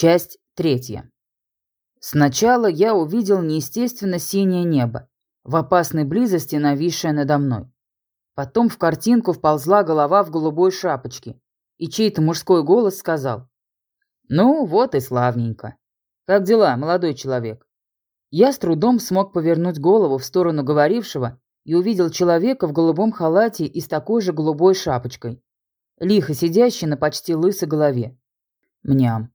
Часть третья. Сначала я увидел неестественно синее небо, в опасной близости нависшее надо мной. Потом в картинку вползла голова в голубой шапочке, и чей-то мужской голос сказал. «Ну, вот и славненько. Как дела, молодой человек?» Я с трудом смог повернуть голову в сторону говорившего и увидел человека в голубом халате и с такой же голубой шапочкой, лихо сидящий на почти лысой голове. Мням.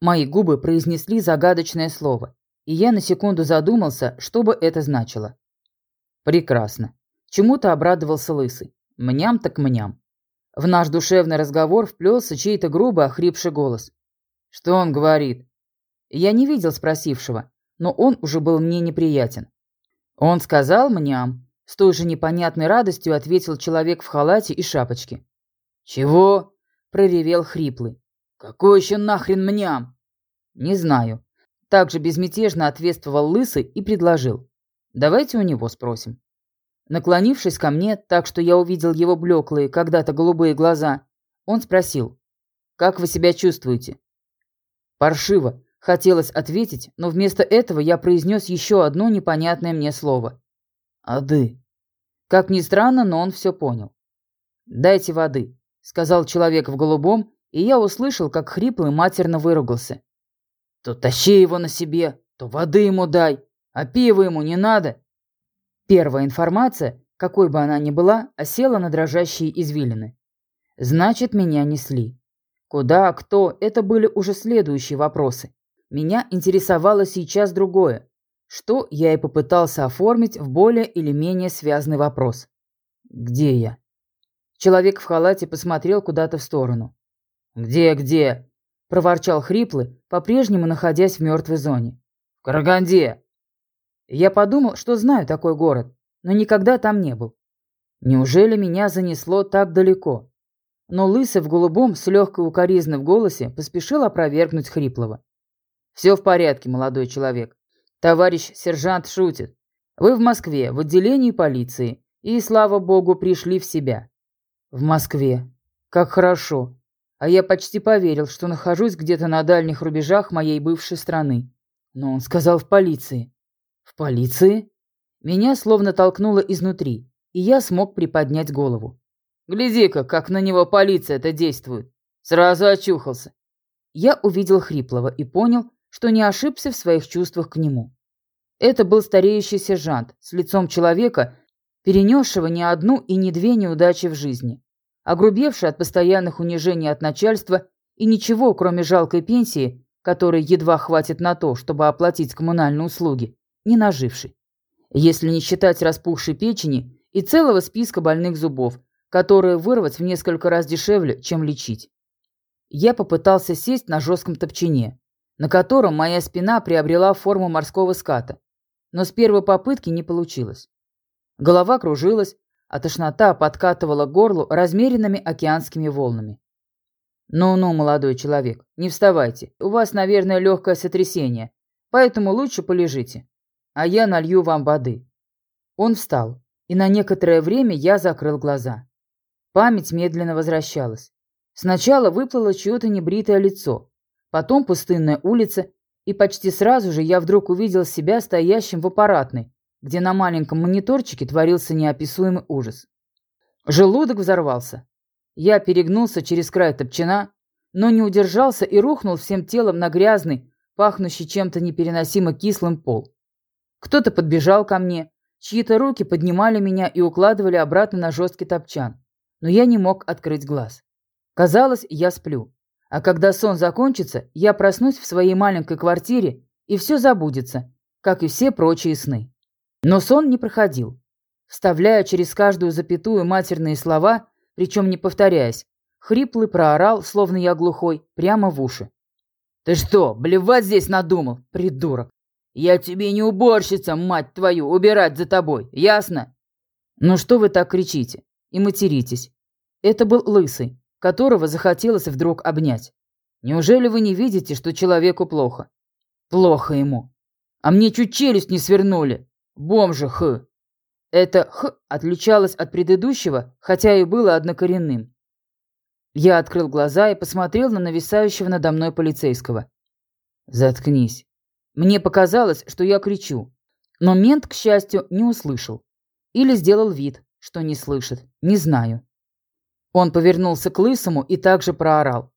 Мои губы произнесли загадочное слово, и я на секунду задумался, что бы это значило. Прекрасно. Чему-то обрадовался Лысый. Мням так мням. В наш душевный разговор вплелся чей-то грубый охрипший голос. Что он говорит? Я не видел спросившего, но он уже был мне неприятен. Он сказал мням. С той же непонятной радостью ответил человек в халате и шапочке. «Чего?» – проревел хриплый. «Какой еще нахрен мням?» «Не знаю». Также безмятежно ответствовал Лысый и предложил. «Давайте у него спросим». Наклонившись ко мне, так что я увидел его блеклые, когда-то голубые глаза, он спросил. «Как вы себя чувствуете?» «Паршиво», хотелось ответить, но вместо этого я произнес еще одно непонятное мне слово. «Ады». Как ни странно, но он все понял. «Дайте воды», — сказал человек в голубом и я услышал, как хриплый матерно выругался. «То тащи его на себе, то воды ему дай, а пива ему не надо». Первая информация, какой бы она ни была, осела на дрожащие извилины. Значит, меня несли. Куда, кто – это были уже следующие вопросы. Меня интересовало сейчас другое. Что я и попытался оформить в более или менее связанный вопрос. «Где я?» Человек в халате посмотрел куда-то в сторону. «Где, где?» – проворчал хриплый, по-прежнему находясь в мертвой зоне. «В Караганде!» Я подумал, что знаю такой город, но никогда там не был. Неужели меня занесло так далеко? Но Лысый в голубом с легкой укоризной в голосе поспешил опровергнуть хриплого. «Все в порядке, молодой человек. Товарищ сержант шутит. Вы в Москве, в отделении полиции, и, слава богу, пришли в себя». «В Москве. Как хорошо. А я почти поверил, что нахожусь где-то на дальних рубежах моей бывшей страны. Но он сказал в полиции. В полиции? Меня словно толкнуло изнутри, и я смог приподнять голову. Гляди-ка, как на него полиция-то действует. Сразу очухался. Я увидел Хриплого и понял, что не ошибся в своих чувствах к нему. Это был стареющий сержант с лицом человека, перенесшего не одну и не две неудачи в жизни огрубевший от постоянных унижений от начальства и ничего, кроме жалкой пенсии, которой едва хватит на то, чтобы оплатить коммунальные услуги, не наживший. Если не считать распухшей печени и целого списка больных зубов, которые вырвать в несколько раз дешевле, чем лечить. Я попытался сесть на жестком топчине, на котором моя спина приобрела форму морского ската, но с первой попытки не получилось. Голова кружилась, а тошнота подкатывала горлу размеренными океанскими волнами. «Ну-ну, молодой человек, не вставайте. У вас, наверное, легкое сотрясение, поэтому лучше полежите, а я налью вам воды». Он встал, и на некоторое время я закрыл глаза. Память медленно возвращалась. Сначала выплыло чье-то небритое лицо, потом пустынная улица, и почти сразу же я вдруг увидел себя стоящим в аппаратной, где на маленьком мониторчике творился неописуемый ужас. Желудок взорвался. Я перегнулся через край топчина, но не удержался и рухнул всем телом на грязный, пахнущий чем-то непереносимо кислым пол. Кто-то подбежал ко мне, чьи-то руки поднимали меня и укладывали обратно на жесткий топчан, но я не мог открыть глаз. Казалось, я сплю. А когда сон закончится, я проснусь в своей маленькой квартире, и все забудется, как и все прочие сны. Но сон не проходил. Вставляя через каждую запятую матерные слова, причем не повторяясь, хриплый проорал, словно я глухой, прямо в уши. «Ты что, блевать здесь надумал, придурок? Я тебе не уборщица, мать твою, убирать за тобой, ясно?» «Ну что вы так кричите и материтесь?» Это был Лысый, которого захотелось вдруг обнять. «Неужели вы не видите, что человеку плохо?» «Плохо ему. А мне чуть челюсть не свернули. Бомжа Х. Это Х отличалось от предыдущего, хотя и было однокоренным. Я открыл глаза и посмотрел на нависающего надо мной полицейского. Заткнись. Мне показалось, что я кричу. Но мент, к счастью, не услышал. Или сделал вид, что не слышит. Не знаю. Он повернулся к Лысому и также проорал.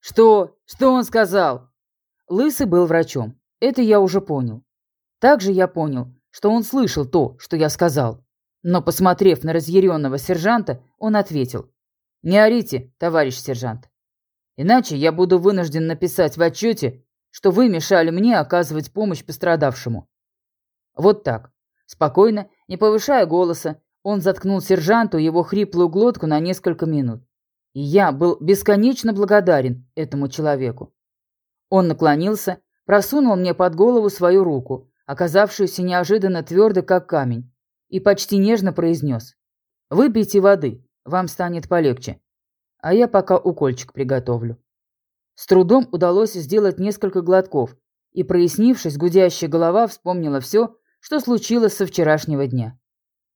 «Что? Что он сказал?» Лысый был врачом. Это я уже понял. Также я понял, что он слышал то, что я сказал. Но, посмотрев на разъяренного сержанта, он ответил. «Не орите, товарищ сержант. Иначе я буду вынужден написать в отчете, что вы мешали мне оказывать помощь пострадавшему». Вот так. Спокойно, не повышая голоса, он заткнул сержанту его хриплую глотку на несколько минут. И я был бесконечно благодарен этому человеку. Он наклонился, просунул мне под голову свою руку, оказавшуюся неожиданно твердой, как камень, и почти нежно произнес. «Выпейте воды, вам станет полегче. А я пока укольчик приготовлю». С трудом удалось сделать несколько глотков, и, прояснившись, гудящая голова вспомнила все, что случилось со вчерашнего дня.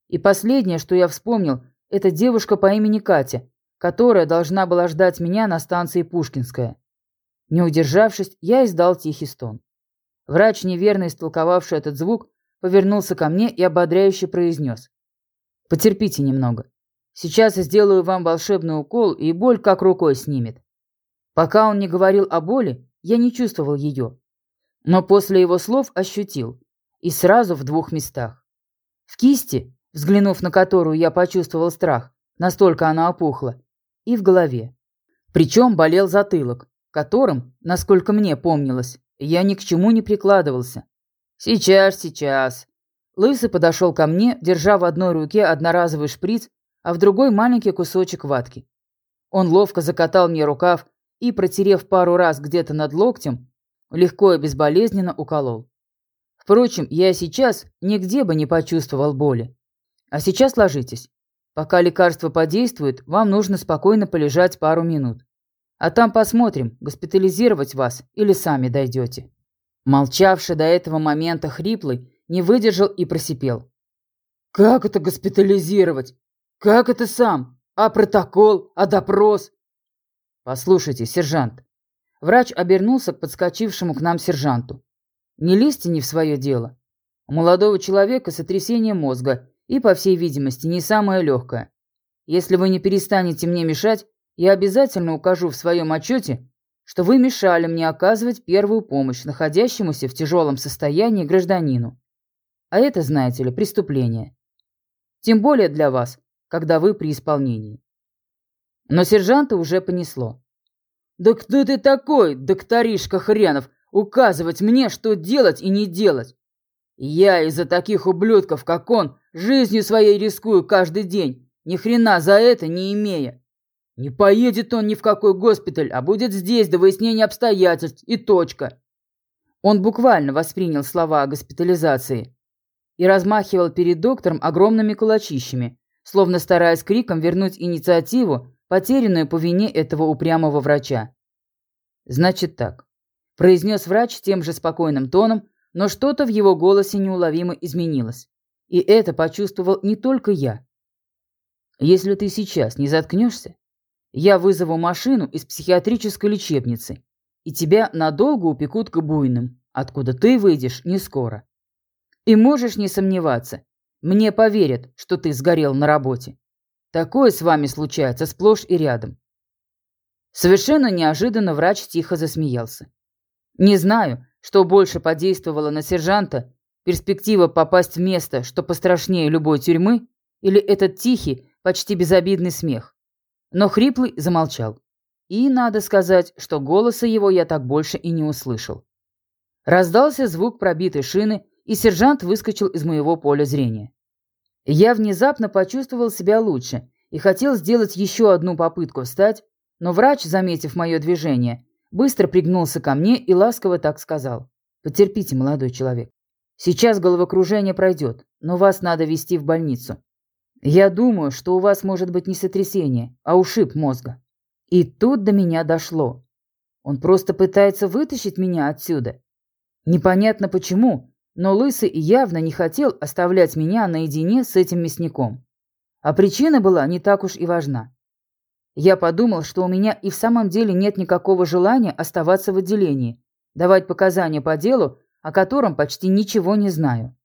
И последнее, что я вспомнил, это девушка по имени Катя, которая должна была ждать меня на станции Пушкинская. Не удержавшись, я издал тихий стон. Врач, неверно истолковавший этот звук, повернулся ко мне и ободряюще произнес. «Потерпите немного. Сейчас я сделаю вам волшебный укол, и боль как рукой снимет». Пока он не говорил о боли, я не чувствовал ее. Но после его слов ощутил. И сразу в двух местах. В кисти, взглянув на которую я почувствовал страх, настолько она опухла, и в голове. Причем болел затылок, которым, насколько мне помнилось, я ни к чему не прикладывался. «Сейчас, сейчас». Лысый подошел ко мне, держа в одной руке одноразовый шприц, а в другой маленький кусочек ватки. Он ловко закатал мне рукав и, протерев пару раз где-то над локтем, легко и безболезненно уколол. Впрочем, я сейчас нигде бы не почувствовал боли. А сейчас ложитесь. Пока лекарство подействует, вам нужно спокойно полежать пару минут. А там посмотрим, госпитализировать вас или сами дойдете». Молчавший до этого момента хриплый не выдержал и просипел. «Как это госпитализировать? Как это сам? А протокол? А допрос?» «Послушайте, сержант». Врач обернулся к подскочившему к нам сержанту. «Не лезьте не в свое дело. У молодого человека сотрясение мозга и, по всей видимости, не самое легкое. Если вы не перестанете мне мешать, я обязательно укажу в своем отчете, что вы мешали мне оказывать первую помощь находящемуся в тяжелом состоянии гражданину. А это, знаете ли, преступление. Тем более для вас, когда вы при исполнении. Но сержанта уже понесло. «Да кто ты такой, докторишка хренов, указывать мне, что делать и не делать? Я из-за таких ублюдков, как он, жизнью своей рискую каждый день, ни хрена за это не имея. Не поедет он ни в какой госпиталь, а будет здесь до выяснения обстоятельств и точка. Он буквально воспринял слова о госпитализации и размахивал перед доктором огромными кулачищами, словно стараясь криком вернуть инициативу, потерянную по вине этого упрямого врача. «Значит так», – произнес врач тем же спокойным тоном, но что-то в его голосе неуловимо изменилось. И это почувствовал не только я. «Если ты сейчас не заткнешься, я вызову машину из психиатрической лечебницы, и тебя надолго упекут к буйным, откуда ты выйдешь не скоро. И можешь не сомневаться, мне поверят, что ты сгорел на работе. Такое с вами случается сплошь и рядом. Совершенно неожиданно врач тихо засмеялся. Не знаю, что больше подействовало на сержанта, перспектива попасть в место, что пострашнее любой тюрьмы, или этот тихий, почти безобидный смех. Но хриплый замолчал. И надо сказать, что голоса его я так больше и не услышал. Раздался звук пробитой шины, и сержант выскочил из моего поля зрения. Я внезапно почувствовал себя лучше и хотел сделать еще одну попытку встать, но врач, заметив мое движение, быстро пригнулся ко мне и ласково так сказал. «Потерпите, молодой человек. Сейчас головокружение пройдет, но вас надо везти в больницу. Я думаю, что у вас может быть не сотрясение, а ушиб мозга. И тут до меня дошло. Он просто пытается вытащить меня отсюда. Непонятно почему, но Лысый явно не хотел оставлять меня наедине с этим мясником. А причина была не так уж и важна. Я подумал, что у меня и в самом деле нет никакого желания оставаться в отделении, давать показания по делу, о котором почти ничего не знаю.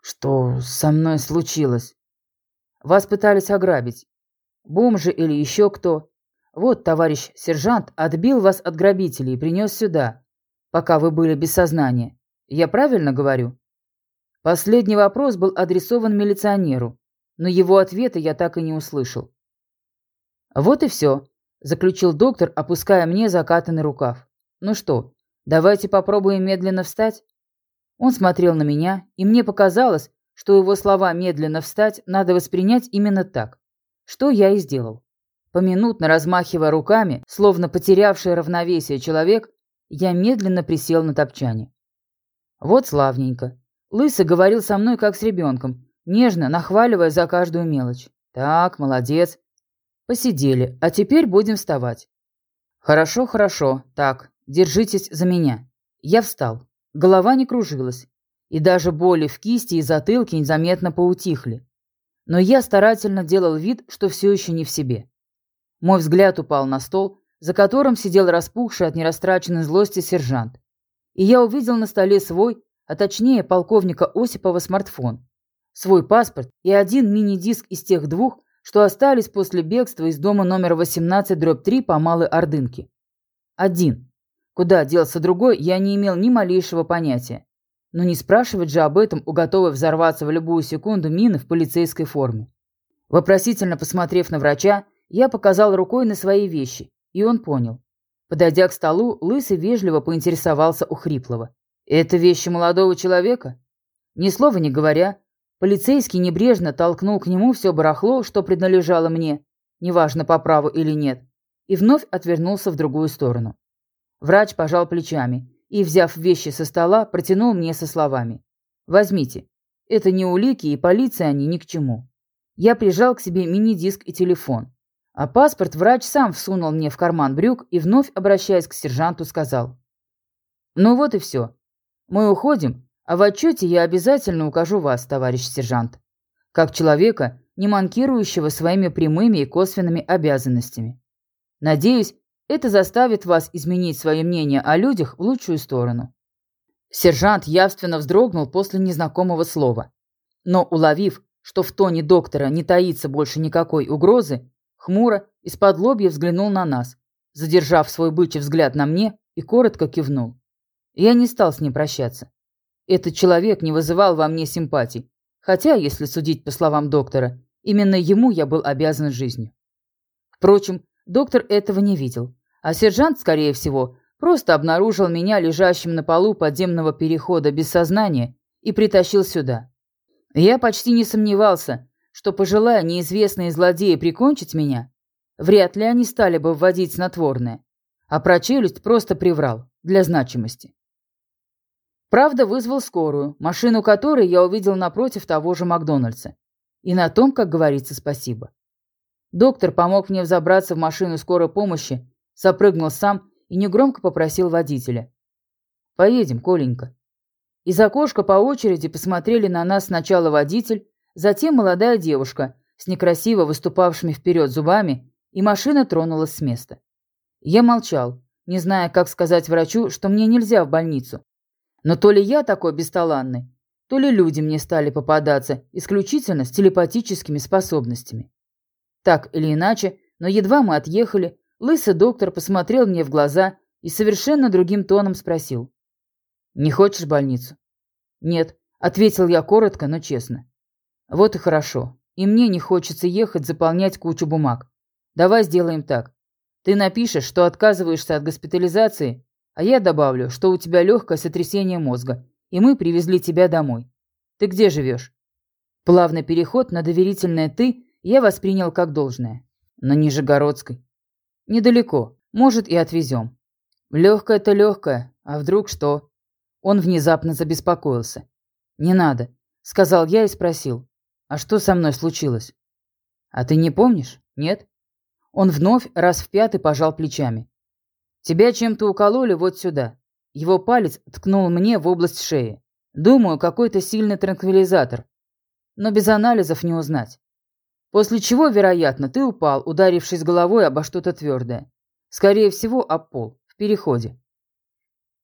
Что со мной случилось? Вас пытались ограбить. Бомжи или еще кто. Вот товарищ сержант отбил вас от грабителей и принес сюда, пока вы были без сознания. Я правильно говорю? Последний вопрос был адресован милиционеру, но его ответа я так и не услышал. Вот и все, заключил доктор, опуская мне закатанный рукав. Ну что, давайте попробуем медленно встать? Он смотрел на меня, и мне показалось, что его слова «медленно встать» надо воспринять именно так, что я и сделал. Поминутно размахивая руками, словно потерявший равновесие человек, я медленно присел на топчане. Вот славненько. Лысый говорил со мной как с ребенком, нежно нахваливая за каждую мелочь. Так, молодец. Посидели, а теперь будем вставать. Хорошо, хорошо. Так, держитесь за меня. Я встал. Голова не кружилась, и даже боли в кисти и затылке незаметно поутихли. Но я старательно делал вид, что все еще не в себе. Мой взгляд упал на стол, за которым сидел распухший от нерастраченной злости сержант. И я увидел на столе свой, а точнее полковника Осипова смартфон, свой паспорт и один мини-диск из тех двух, что остались после бегства из дома номер 18-3 по Малой Ордынке. Один. Куда делся другой, я не имел ни малейшего понятия. Но не спрашивать же об этом у готовой взорваться в любую секунду мины в полицейской форме. Вопросительно посмотрев на врача, я показал рукой на свои вещи, и он понял. Подойдя к столу, Лысый вежливо поинтересовался у Хриплова. «Это вещи молодого человека?» Ни слова не говоря, полицейский небрежно толкнул к нему все барахло, что принадлежало мне, неважно по праву или нет, и вновь отвернулся в другую сторону. Врач пожал плечами и, взяв вещи со стола, протянул мне со словами. «Возьмите. Это не улики, и полиции они ни к чему». Я прижал к себе мини-диск и телефон. А паспорт врач сам всунул мне в карман брюк и, вновь обращаясь к сержанту, сказал. «Ну вот и все. Мы уходим, а в отчете я обязательно укажу вас, товарищ сержант, как человека, не манкирующего своими прямыми и косвенными обязанностями. Надеюсь, это заставит вас изменить свое мнение о людях в лучшую сторону. Сержант явственно вздрогнул после незнакомого слова. Но, уловив, что в тоне доктора не таится больше никакой угрозы, хмуро из-под лобья взглянул на нас, задержав свой бычий взгляд на мне и коротко кивнул. Я не стал с ним прощаться. Этот человек не вызывал во мне симпатий, хотя, если судить по словам доктора, именно ему я был обязан жизнью. Впрочем, доктор этого не видел а сержант, скорее всего, просто обнаружил меня лежащим на полу подземного перехода без сознания и притащил сюда. Я почти не сомневался, что, пожелая неизвестные злодеи прикончить меня, вряд ли они стали бы вводить снотворное, а про челюсть просто приврал, для значимости. Правда, вызвал скорую, машину которой я увидел напротив того же Макдональдса. И на том, как говорится, спасибо. Доктор помог мне взобраться в машину скорой помощи Запрыгнул сам и негромко попросил водителя. «Поедем, Коленька». Из окошка по очереди посмотрели на нас сначала водитель, затем молодая девушка с некрасиво выступавшими вперед зубами, и машина тронулась с места. Я молчал, не зная, как сказать врачу, что мне нельзя в больницу. Но то ли я такой бесталанный, то ли люди мне стали попадаться исключительно с телепатическими способностями. Так или иначе, но едва мы отъехали, Лысый доктор посмотрел мне в глаза и совершенно другим тоном спросил. «Не хочешь больницу?» «Нет», — ответил я коротко, но честно. «Вот и хорошо. И мне не хочется ехать заполнять кучу бумаг. Давай сделаем так. Ты напишешь, что отказываешься от госпитализации, а я добавлю, что у тебя легкое сотрясение мозга, и мы привезли тебя домой. Ты где живешь?» Плавный переход на доверительное «ты» я воспринял как должное. На Нижегородской. Недалеко. Может, и отвезем. Легкое-то легкое. А вдруг что? Он внезапно забеспокоился. Не надо, сказал я и спросил. А что со мной случилось? А ты не помнишь? Нет? Он вновь раз в пятый пожал плечами. Тебя чем-то укололи вот сюда. Его палец ткнул мне в область шеи. Думаю, какой-то сильный транквилизатор. Но без анализов не узнать. После чего, вероятно, ты упал, ударившись головой обо что-то твердое. Скорее всего, об пол, в переходе.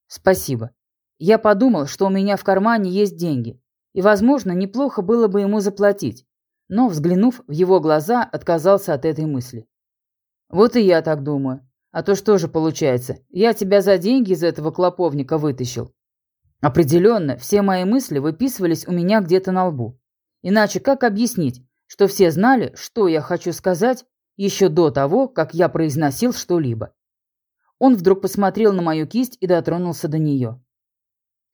Спасибо. Я подумал, что у меня в кармане есть деньги, и, возможно, неплохо было бы ему заплатить, но, взглянув в его глаза, отказался от этой мысли. Вот и я так думаю. А то что же получается, я тебя за деньги из этого клоповника вытащил. Определенно, все мои мысли выписывались у меня где-то на лбу. Иначе как объяснить, что все знали, что я хочу сказать, еще до того, как я произносил что-либо? Он вдруг посмотрел на мою кисть и дотронулся до нее.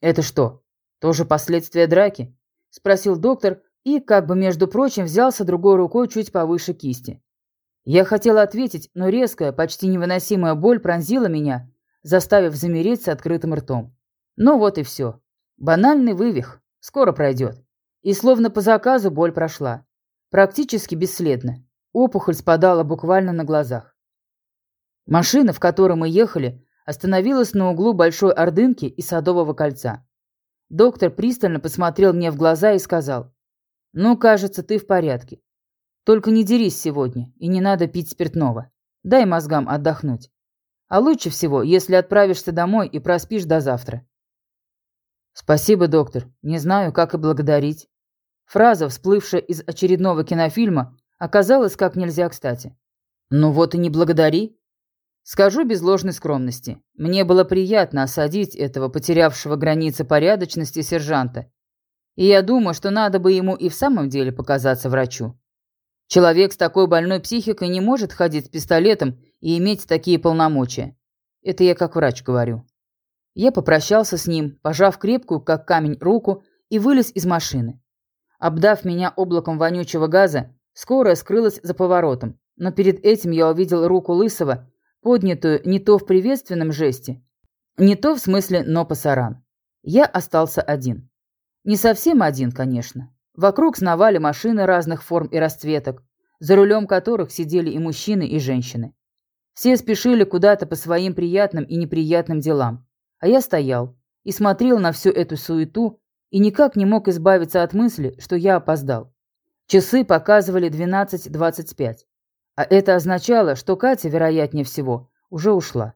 «Это что, тоже последствия драки?» – спросил доктор и, как бы между прочим, взялся другой рукой чуть повыше кисти. Я хотела ответить, но резкая, почти невыносимая боль пронзила меня, заставив замереть с открытым ртом. Ну вот и все. Банальный вывих. Скоро пройдет. И словно по заказу боль прошла. Практически бесследно. Опухоль спадала буквально на глазах. Машина, в которой мы ехали, остановилась на углу Большой Ордынки и Садового кольца. Доктор пристально посмотрел мне в глаза и сказал, «Ну, кажется, ты в порядке. Только не дерись сегодня, и не надо пить спиртного. Дай мозгам отдохнуть. А лучше всего, если отправишься домой и проспишь до завтра. Спасибо, доктор. Не знаю, как и благодарить. Фраза, всплывшая из очередного кинофильма, оказалась как нельзя кстати. Ну вот и не благодари. Скажу без ложной скромности. Мне было приятно осадить этого потерявшего границы порядочности сержанта. И я думаю, что надо бы ему и в самом деле показаться врачу. Человек с такой больной психикой не может ходить с пистолетом и иметь такие полномочия. Это я как врач говорю. Я попрощался с ним, пожав крепкую, как камень, руку и вылез из машины. Обдав меня облаком вонючего газа, скорая скрылась за поворотом, но перед этим я увидел руку Лысого, поднятую не то в приветственном жесте, не то в смысле «но пасаран». Я остался один. Не совсем один, конечно. Вокруг сновали машины разных форм и расцветок, за рулем которых сидели и мужчины, и женщины. Все спешили куда-то по своим приятным и неприятным делам, а я стоял и смотрел на всю эту суету и никак не мог избавиться от мысли, что я опоздал. Часы показывали 12.25, а это означало, что Катя, вероятнее всего, уже ушла.